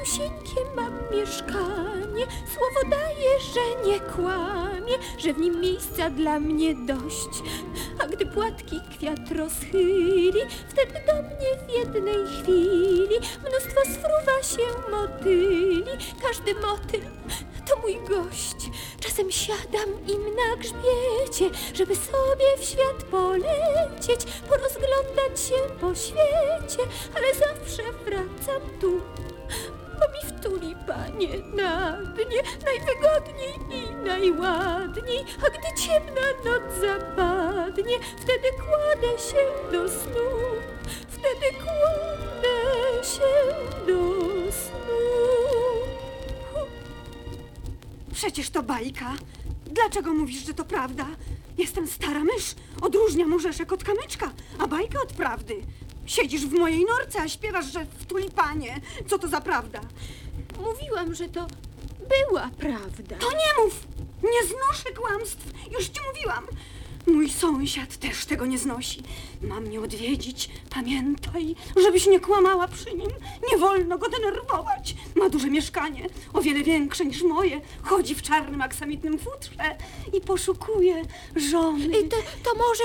Malusieńkie mam mieszkanie. Słowo daję, że nie kłamie Że w nim miejsca dla mnie dość. A gdy płatki kwiat rozchyli Wtedy do mnie w jednej chwili Mnóstwo sfruwa się motyli. Każdy motyl to mój gość. Czasem siadam im na grzbiecie, żeby sobie w świat polecieć, porozglądać się po świecie, ale zawsze wracam tu, w tulipanie na dnie najwygodniej i najładniej, a gdy ciemna noc zapadnie, wtedy kładę się do snu, wtedy kładę się do snu. Przecież to bajka. Dlaczego mówisz, że to prawda? Jestem stara mysz, odróżniam orzeszek od kamyczka, a bajkę od prawdy. Siedzisz w mojej norce, a śpiewasz, że w tulipanie. Co to za prawda? Mówiłam, że to była prawda. To nie mów! Nie znoszę kłamstw! Już ci mówiłam! Mój sąsiad też tego nie znosi. Ma mnie odwiedzić. Pamiętaj, żebyś nie kłamała przy nim. Nie wolno go denerwować. Ma duże mieszkanie, o wiele większe niż moje. Chodzi w czarnym aksamitnym futrze i poszukuje żony. I to, to może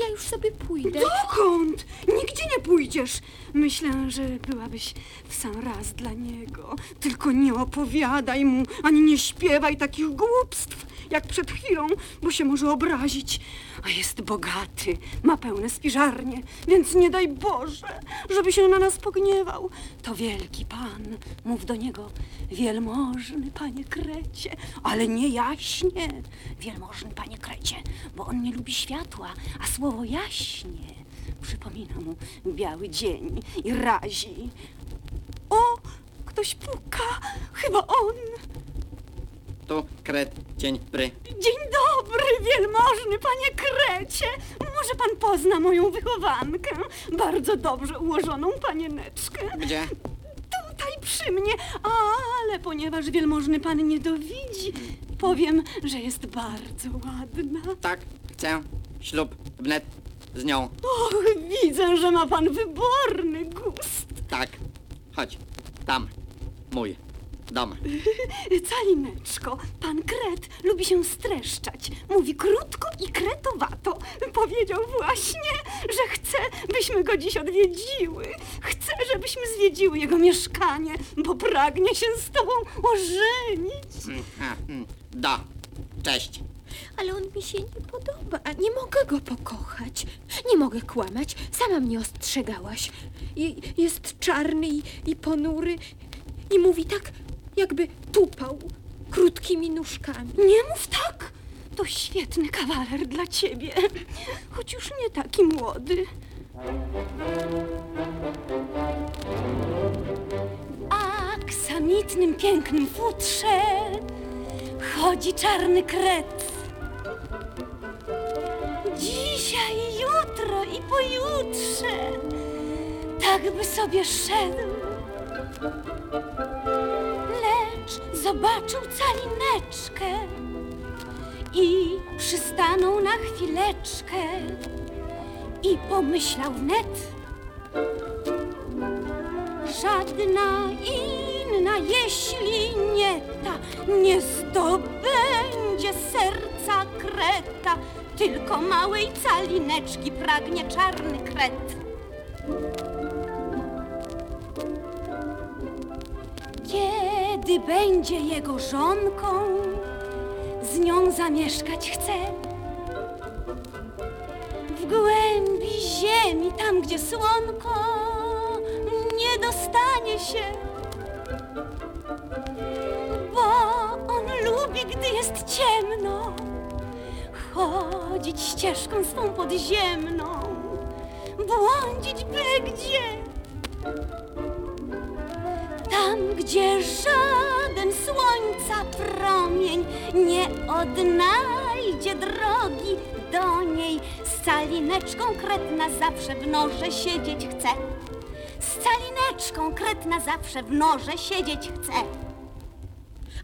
ja już sobie pójdę. Dokąd? Nigdzie nie pójdziesz. Myślę, że byłabyś w sam raz dla niego. Tylko nie opowiadaj mu, ani nie śpiewaj takich głupstw, jak przed chwilą, bo się może obrazić. A jest bogaty, ma pełne spiżarnie, więc nie daj Boże, żeby się na nas pogniewał. To wielki pan, mów do niego, wielmożny panie Krecie, ale nie jaśnie, wielmożny panie Krecie, bo on nie lubi światła, a słowo jaśnie przypomina mu biały dzień i razi. O, ktoś puka, chyba on. Tu kret, cień, pry. Dzień dobry, wielmożny panie Krecie. Może pan pozna moją wychowankę, bardzo dobrze ułożoną panieneczkę. Gdzie? Tutaj przy mnie, ale ponieważ wielmożny pan nie dowidzi, powiem, że jest bardzo ładna. Tak, chcę ślub wnet z nią. Och, widzę, że ma pan wyborny gust. Tak, chodź, tam, mój dom. Calineczko, pan Kret lubi się streszczać. Mówi krótko i kretowato. Powiedział właśnie, że chce, byśmy go dziś odwiedziły. Chce, żebyśmy zwiedziły jego mieszkanie, bo pragnie się z tobą ożenić. Mm, a, mm, Do, cześć. Ale on mi się nie podoba. Nie mogę go pokochać. Nie mogę kłamać. Sama mnie ostrzegałaś. I, jest czarny i, i ponury. I mówi tak, jakby tupał krótkimi nóżkami. Nie mów tak! To świetny kawaler dla ciebie, choć już nie taki młody. Aksamitnym, pięknym futrze chodzi czarny kret. Dzisiaj, jutro i pojutrze tak by sobie szedł. Lecz zobaczył calineczkę i przystanął na chwileczkę i pomyślał wnet. Żadna inna, jeśli nie ta, nie zdobędzie serca kreta, tylko małej calineczki pragnie czarny kret. Kiedy będzie jego żonką, z nią zamieszkać chce. W głębi ziemi, tam gdzie słonko nie dostanie się. Bo on lubi, gdy jest ciemno, chodzić ścieżką swą podziemną, błądzić byle gdzie. Tam, gdzie żaden słońca promień nie odnajdzie drogi do niej, z calineczką kretna zawsze w norze siedzieć chce. Z calineczką kretna zawsze w norze siedzieć chce.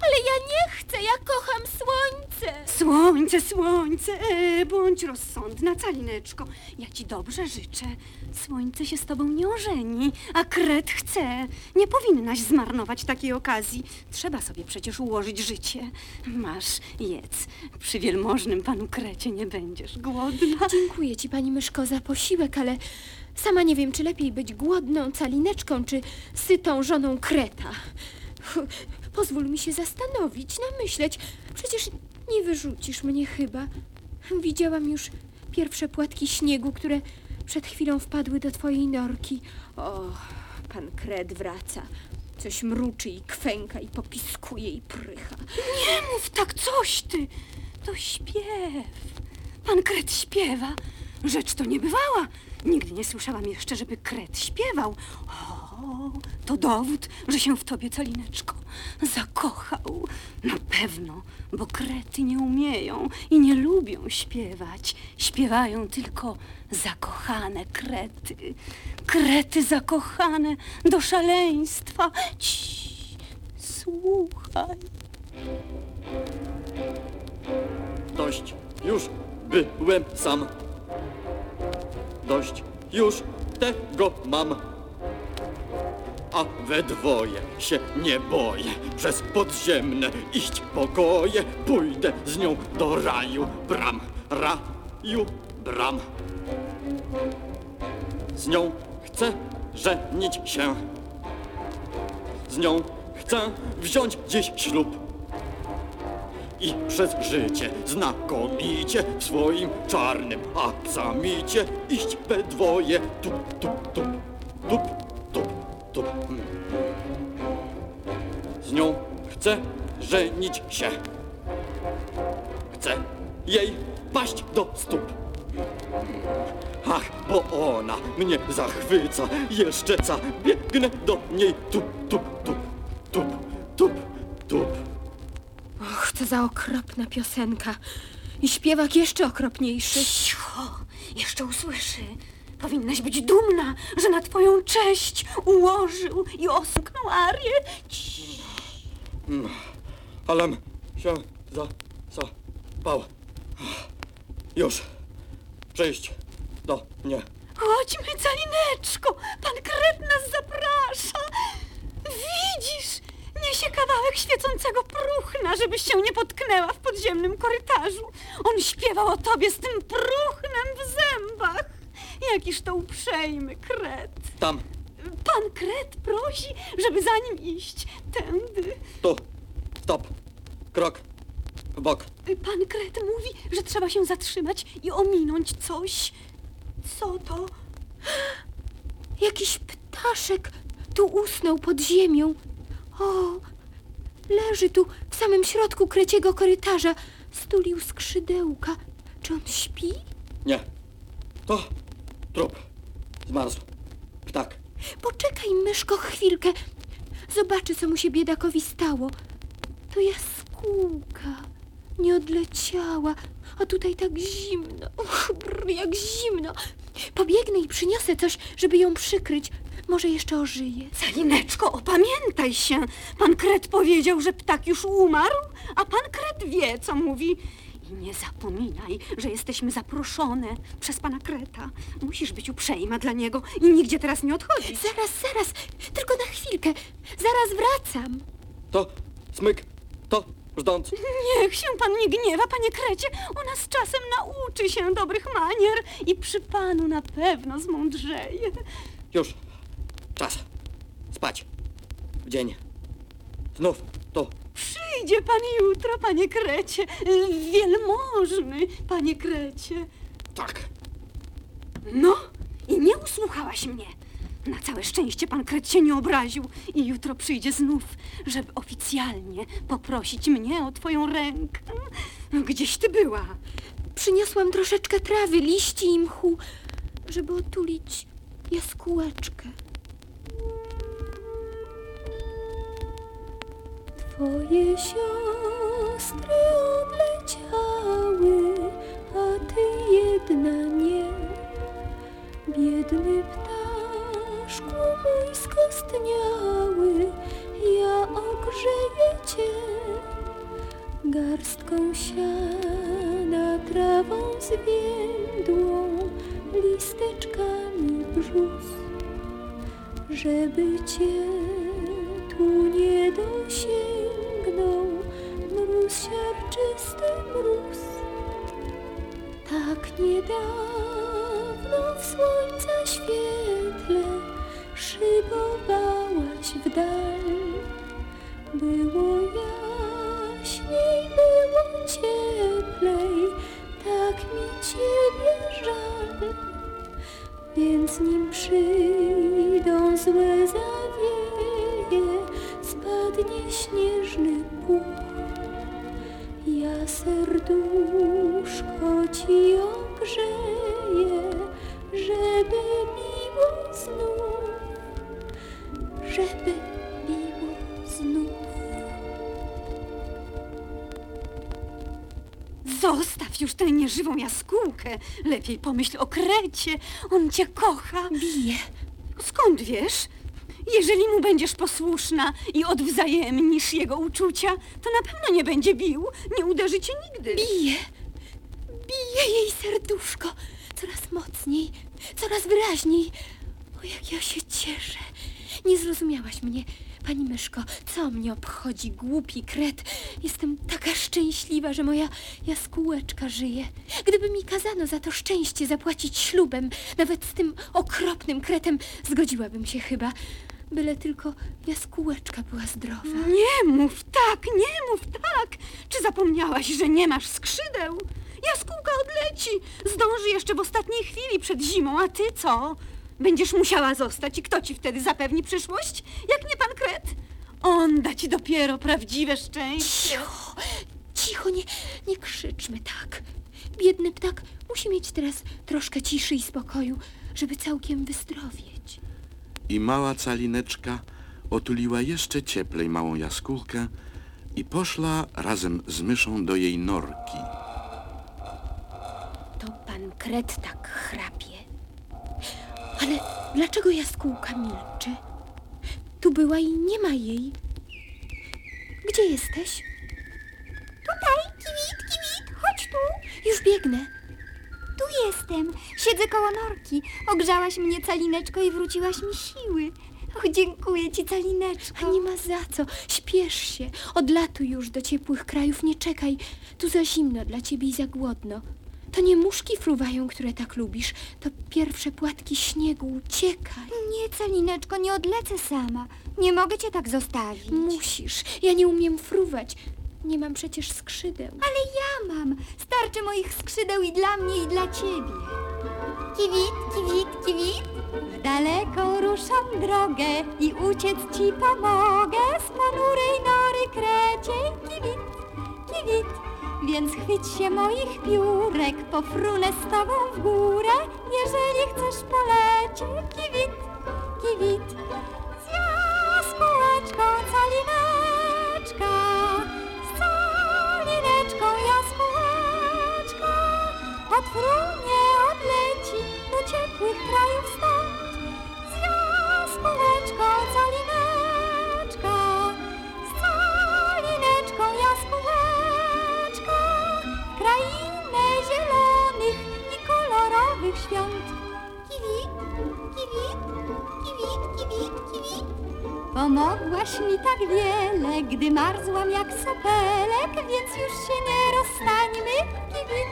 Ale ja nie chcę, ja kocham słońce. Słońce, słońce, e, bądź rozsądna, calineczko. Ja ci dobrze życzę. Słońce się z tobą nie ożeni, a kret chce. Nie powinnaś zmarnować takiej okazji. Trzeba sobie przecież ułożyć życie. Masz, jedz. Przy wielmożnym panu krecie nie będziesz głodna. Dziękuję ci, pani myszko, za posiłek, ale sama nie wiem, czy lepiej być głodną calineczką, czy sytą żoną kreta. Pozwól mi się zastanowić, namyśleć. Przecież nie wyrzucisz mnie chyba. Widziałam już pierwsze płatki śniegu, które przed chwilą wpadły do twojej norki. O, pan kret wraca. Coś mruczy i kwęka i popiskuje i prycha. Nie mów tak coś ty. To śpiew. Pan kret śpiewa. Rzecz to nie bywała. Nigdy nie słyszałam jeszcze, żeby kret śpiewał. O, to dowód, że się w tobie, calineczko, zakochał. Na pewno, bo krety nie umieją i nie lubią śpiewać. Śpiewają tylko zakochane krety. Krety zakochane do szaleństwa. Cii, słuchaj. Dość, już byłem sam. Dość, już tego mam. A we dwoje się nie boję. Przez podziemne iść pokoje. Pójdę z nią do raju bram. Raju bram. Z nią chcę żenić się. Z nią chcę wziąć dziś ślub i przez życie znakomicie w swoim czarnym aksamicie iść we dwoje tup, tup, tup, tup, Z nią chcę żenić się. Chcę jej paść do stóp. Ach, bo ona mnie zachwyca, jeszcze ca biegnę do niej tup, tup, tup, tup, tup, tup. Och, co za okropna piosenka. I śpiewak jeszcze okropniejszy. Cicho, jeszcze usłyszy. Powinnaś być dumna, że na twoją cześć ułożył i osuknął arię. Cii. Alem się za, za, pał. Już. Przyjść do mnie. Chodźmy, calineczko, pan kret nas zaprasza. Widzisz, niesie kawałek świecącego próchna, żebyś się nie potknęła w podziemnym korytarzu. On śpiewał o tobie z tym próchnem w zębach. Jakiż to uprzejmy kret. Tam, Pan kret prosi, żeby za nim iść. Tędy. tu, stop. Krok. W bok. Pan kret mówi, że trzeba się zatrzymać i ominąć coś. Co to? Jakiś ptaszek tu usnął pod ziemią. O, leży tu w samym środku kreciego korytarza. Stulił skrzydełka. Czy on śpi? Nie. To trup. Zmarzł. Ptak. Poczekaj, myszko, chwilkę. Zobaczy, co mu się biedakowi stało. To jaskółka. Nie odleciała. A tutaj tak zimno. Och, brr, jak zimno. Pobiegnę i przyniosę coś, żeby ją przykryć. Może jeszcze ożyje. Calineczko, opamiętaj się. Pan kret powiedział, że ptak już umarł, a pan kret wie, co mówi. I nie zapominaj, że jesteśmy zaproszone przez pana kreta. Musisz być uprzejma dla niego i nigdzie teraz nie odchodzić. Zaraz, zaraz. Tylko na chwilkę. Zaraz wracam. To smyk. To brzdąc. Niech się pan nie gniewa, panie krecie. Ona z czasem nauczy się dobrych manier i przy panu na pewno zmądrzeje. Już. Czas. Spać. W dzień. Znów tu. Przyjdzie pan jutro, panie krecie. Wielmożny, panie krecie. Tak. No, i nie usłuchałaś mnie. Na całe szczęście pan kret się nie obraził i jutro przyjdzie znów, żeby oficjalnie poprosić mnie o twoją rękę. Gdzieś ty była? Przyniosłam troszeczkę trawy, liści i mchu, żeby otulić jaskółeczkę. Twoje siostry odleciały, a ty jedna nie. Biedny ptaszku mój skostniały, ja ogrzeję cię Garstką siana, trawą zwiędłą, listeczkami brzus, żeby cię tu nie dosięgnął mróz siarczysty mróz. Tak niedawno w słońca świetle szybowałaś w dal. Było jaśniej, było cieplej, tak mi ciebie żal. Więc nim przyjdą złe zawieje, serduszko ci ogrzeję, żeby miło znów, żeby miło znów. Zostaw już tę nieżywą jaskółkę. Lepiej pomyśl o Krecie. On cię kocha. Bije, Skąd wiesz? Jeżeli mu będziesz posłuszna i odwzajemnisz jego uczucia, to na pewno nie będzie bił, nie uderzy cię nigdy. bije, bije jej serduszko. Coraz mocniej, coraz wyraźniej. O, jak ja się cieszę. Nie zrozumiałaś mnie, pani myszko. Co mnie obchodzi, głupi kret? Jestem taka szczęśliwa, że moja jaskółeczka żyje. Gdyby mi kazano za to szczęście zapłacić ślubem, nawet z tym okropnym kretem, zgodziłabym się chyba. Byle tylko jaskółeczka była zdrowa. Nie mów tak, nie mów tak. Czy zapomniałaś, że nie masz skrzydeł? Jaskółka odleci. Zdąży jeszcze w ostatniej chwili przed zimą, a ty co? Będziesz musiała zostać i kto ci wtedy zapewni przyszłość? Jak nie pan Kret? On da ci dopiero prawdziwe szczęście. Cicho, cicho, nie, nie krzyczmy tak. Biedny ptak musi mieć teraz troszkę ciszy i spokoju, żeby całkiem wyzdrowieć. I mała calineczka otuliła jeszcze cieplej małą jaskółkę i poszła razem z myszą do jej norki. To pan kret tak chrapie. Ale dlaczego jaskółka milczy? Tu była i nie ma jej. Gdzie jesteś? Tutaj, kiwit, kiwit, chodź tu. Już biegnę. Tu jestem. Siedzę koło norki. Ogrzałaś mnie, Calineczko, i wróciłaś mi siły. Och, dziękuję ci, A Calineczko. nie ma za co. Śpiesz się. Odlatuj już do ciepłych krajów. Nie czekaj. Tu za zimno dla ciebie i za głodno. To nie muszki fruwają, które tak lubisz. To pierwsze płatki śniegu. Uciekaj. Nie, Calineczko, nie odlecę sama. Nie mogę cię tak zostawić. Musisz. Ja nie umiem fruwać. Nie mam przecież skrzydeł. Ale ja mam. Starczy moich skrzydeł i dla mnie, i dla ciebie. Kiwit, kiwit, kiwit. W daleką ruszam drogę i uciec ci pomogę z ponurej nory krecie. Kiwit, kiwit. Więc chwyć się moich piórek, pofrunę z tobą w górę, jeżeli chcesz polecieć. Kiwit, kiwit. Z jaskółeczką calineczka, calineczką jaskółeczka. Od frunie odleci do ciepłych krajów stąd. Z jaskółeczką calineczka, z calineczką jaskółeczka. Krainę zielonych i kolorowych świąt. Kiwi, kiwi, kiwi, kiwi, kiwi. Pomogłaś mi tak wiele, gdy marzłam jak sopelek, więc już się nie rozstańmy. Kiwit,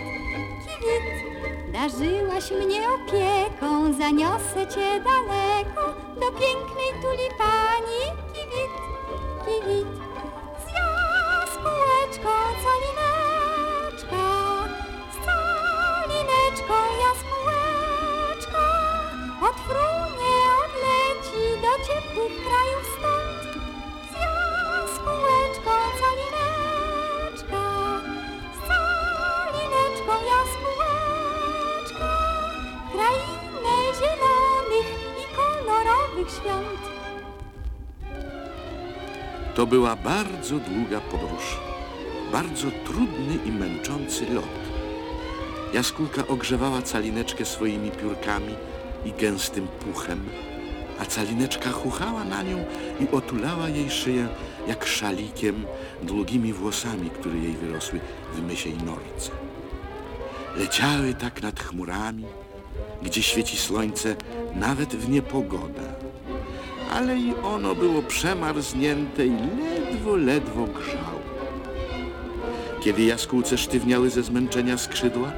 kiwit. Darzyłaś mnie opieką, zaniosę cię daleko do pięknej tulipani. Kiwit, kiwit. Z jaskółeczką calineczka, Od frunie odleci do ciepłych krajów stąd. Z jaskółeczką calineczka, z calineczką jaskółeczka. Krainę zielonych i kolorowych świąt. To była bardzo długa podróż, bardzo trudny i męczący lot. Jaskółka ogrzewała calineczkę swoimi piórkami i gęstym puchem, a calineczka chuchała na nią i otulała jej szyję jak szalikiem długimi włosami, które jej wyrosły w mysiej norce. Leciały tak nad chmurami, gdzie świeci słońce nawet w niepogodę. Ale i ono było przemarznięte i ledwo, ledwo grzało. Kiedy jaskółce sztywniały ze zmęczenia skrzydła,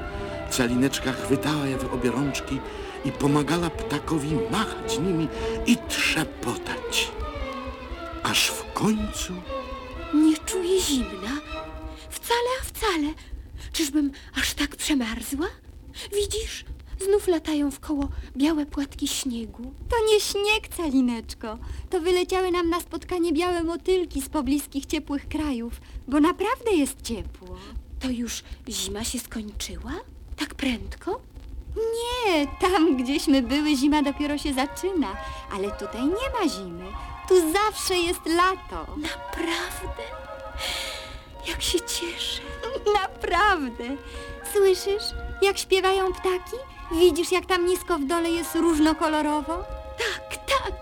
calineczka chwytała je w obie rączki i pomagała ptakowi machać nimi i trzepotać. Aż w końcu Nie czuję zimna. Wcale, a wcale. Czyżbym aż tak przemarzła? Widzisz, znów latają w koło białe płatki śniegu. To nie śnieg, Calineczko. To wyleciały nam na spotkanie białe motylki z pobliskich ciepłych krajów, bo naprawdę jest ciepło. To już zima się skończyła? Tak prędko? Nie, tam gdzieśmy były, zima dopiero się zaczyna, ale tutaj nie ma zimy. Tu zawsze jest lato. Naprawdę? Jak się cieszę. Naprawdę. Słyszysz, jak śpiewają ptaki? Widzisz, jak tam nisko w dole jest różnokolorowo? Tak, tak.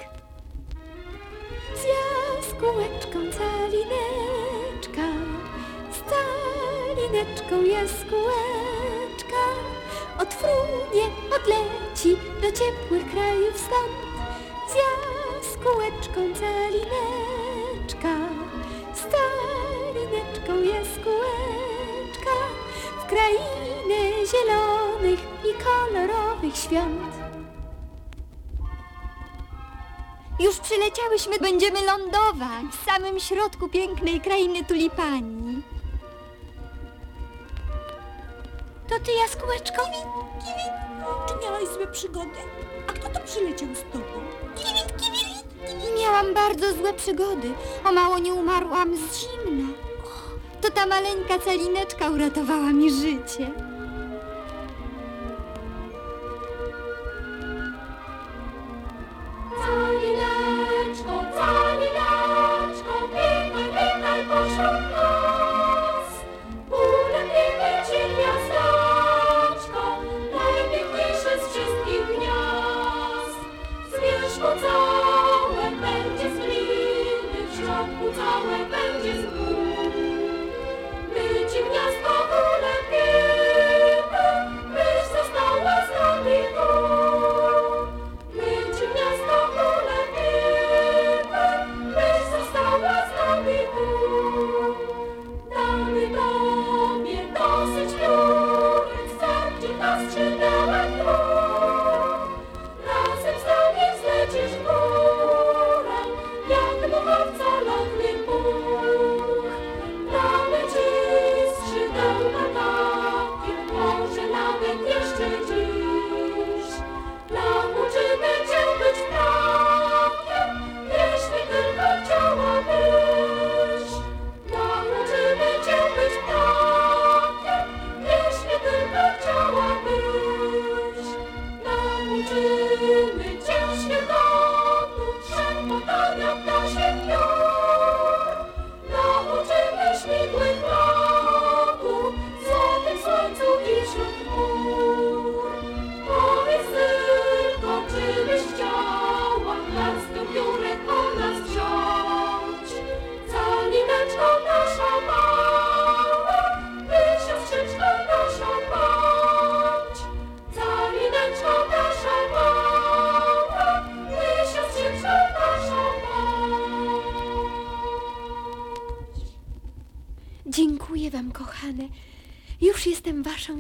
Z jaskółeczką calineczka, z calineczką jaskółeczka, odfrunie, odleci do ciepłych krajów stąd. Z jaskółeczką calineczka, z calineczką jaskółeczka, w krainę zielonych i kolorowych świąt. Już przyleciałyśmy, będziemy lądować w samym środku pięknej krainy tulipani. To ty, jaskółeczko? Czy miałaś złe przygody? A kto to przyleciał z tobą? Miałam bardzo złe przygody. O mało nie umarłam z zimna. To ta maleńka calineczka uratowała mi życie.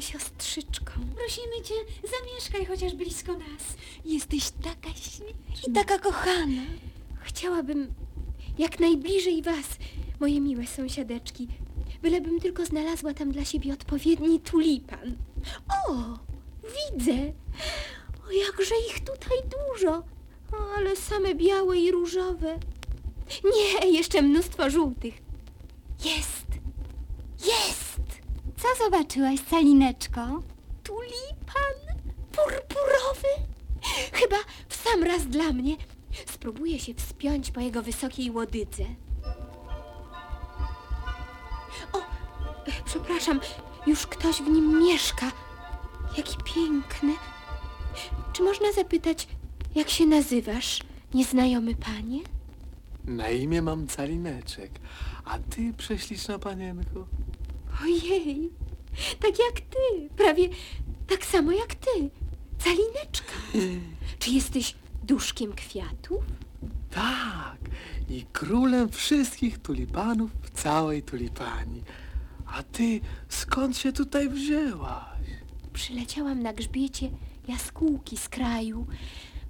Siostrzyczką. Prosimy cię, zamieszkaj chociaż blisko nas. Jesteś taka śliczna. I taka kochana. Chciałabym jak najbliżej was, moje miłe sąsiadeczki. Bylebym tylko znalazła tam dla siebie odpowiedni tulipan. O, widzę. O, jakże ich tutaj dużo. O, ale same białe i różowe. Nie, jeszcze mnóstwo żółtych. Jest, jest. Co zobaczyłaś, Calineczko? Tulipan purpurowy. Chyba w sam raz dla mnie. Spróbuję się wspiąć po jego wysokiej łodydze. O, przepraszam, już ktoś w nim mieszka. Jaki piękny. Czy można zapytać, jak się nazywasz, nieznajomy panie? Na imię mam Calineczek, a ty prześliczna panienko. Ojej, tak jak ty, prawie tak samo jak ty, calineczka. Czy jesteś duszkiem kwiatów? Tak, i królem wszystkich tulipanów w całej tulipanii. A ty skąd się tutaj wzięłaś? Przyleciałam na grzbiecie jaskółki z kraju,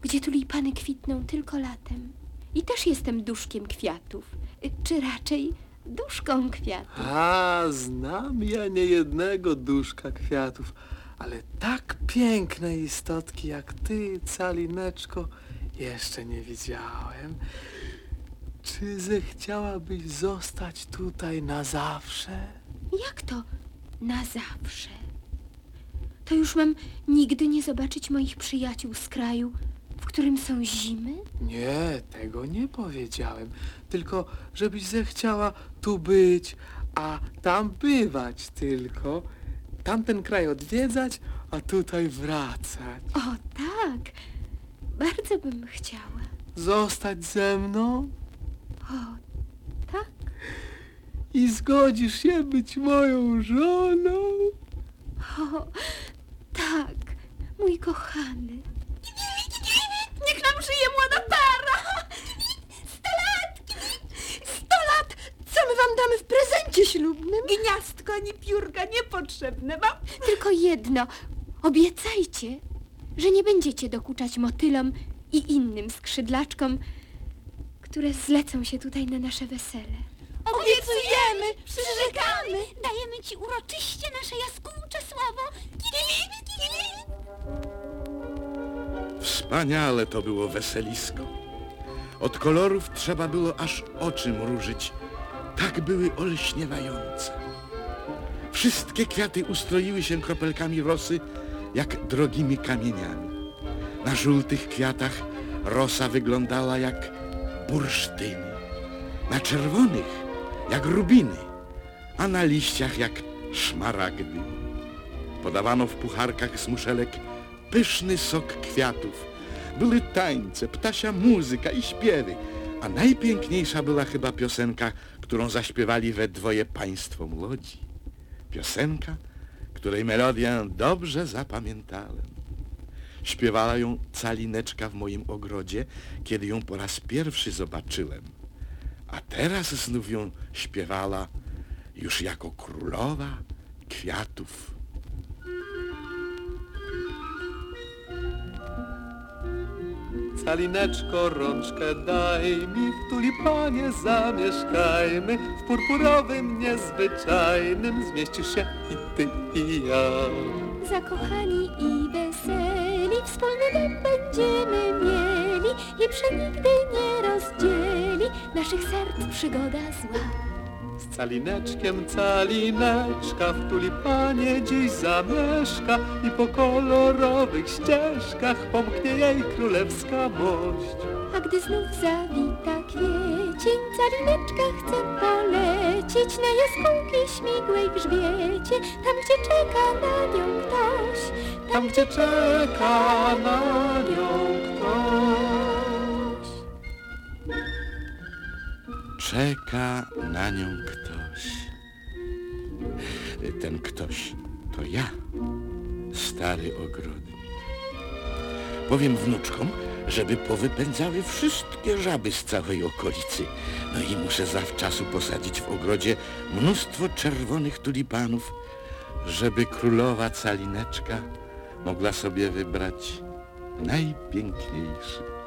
gdzie tulipany kwitną tylko latem. I też jestem duszkiem kwiatów, y, czy raczej duszką kwiatów. A, znam ja niejednego duszka kwiatów, ale tak pięknej istotki jak ty, Calineczko, jeszcze nie widziałem. Czy zechciałabyś zostać tutaj na zawsze? Jak to na zawsze? To już mam nigdy nie zobaczyć moich przyjaciół z kraju, w którym są zimy? Nie, tego nie powiedziałem. Tylko, żebyś zechciała tu być, a tam bywać tylko. Tamten kraj odwiedzać, a tutaj wracać. O tak, bardzo bym chciała. Zostać ze mną O tak, i zgodzisz się być moją żoną. o tak, mój kochany. Niech nam żyje młoda para! Wam damy w prezencie ślubnym? Gniazdko ani piórka niepotrzebne wam. Tylko jedno, obiecajcie, że nie będziecie dokuczać motylom i innym skrzydlaczkom, które zlecą się tutaj na nasze wesele. Obiecujemy! Przyrzekamy! Dajemy ci uroczyście nasze jaskółcze słowo. Wspaniale to było weselisko. Od kolorów trzeba było aż oczy mrużyć. Tak były olśniewające. Wszystkie kwiaty ustroiły się kropelkami rosy, jak drogimi kamieniami. Na żółtych kwiatach rosa wyglądała jak bursztyny. Na czerwonych jak rubiny, a na liściach jak szmaragdy. Podawano w pucharkach z muszelek pyszny sok kwiatów. Były tańce, ptasia muzyka i śpiewy, a najpiękniejsza była chyba piosenka, którą zaśpiewali we dwoje państwo młodzi. Piosenka, której melodię dobrze zapamiętałem. Śpiewała ją calineczka w moim ogrodzie, kiedy ją po raz pierwszy zobaczyłem. A teraz znów ją śpiewała już jako królowa kwiatów. Calineczko, rączkę daj mi, w tulipanie zamieszkajmy, w purpurowym niezwyczajnym zmieścisz się i ty i ja. Zakochani i weseli, wspólny dom będziemy mieli i przenigdy nie rozdzieli naszych serc przygoda zła. Calineczkiem calineczka w tulipanie dziś zamieszka i po kolorowych ścieżkach pomknie jej królewska mość. A gdy znów zawita kwiecień, calineczka chce polecieć na jaskółki śmigłej grzbiecie, tam gdzie czeka na nią ktoś, Tam gdzie czeka na nią ktoś. Czeka na nią ktoś. Ten ktoś to ja, stary ogrodnik. Powiem wnuczkom, żeby powypędzały wszystkie żaby z całej okolicy. No i muszę zawczasu posadzić w ogrodzie mnóstwo czerwonych tulipanów, żeby królowa calineczka mogła sobie wybrać najpiękniejszy.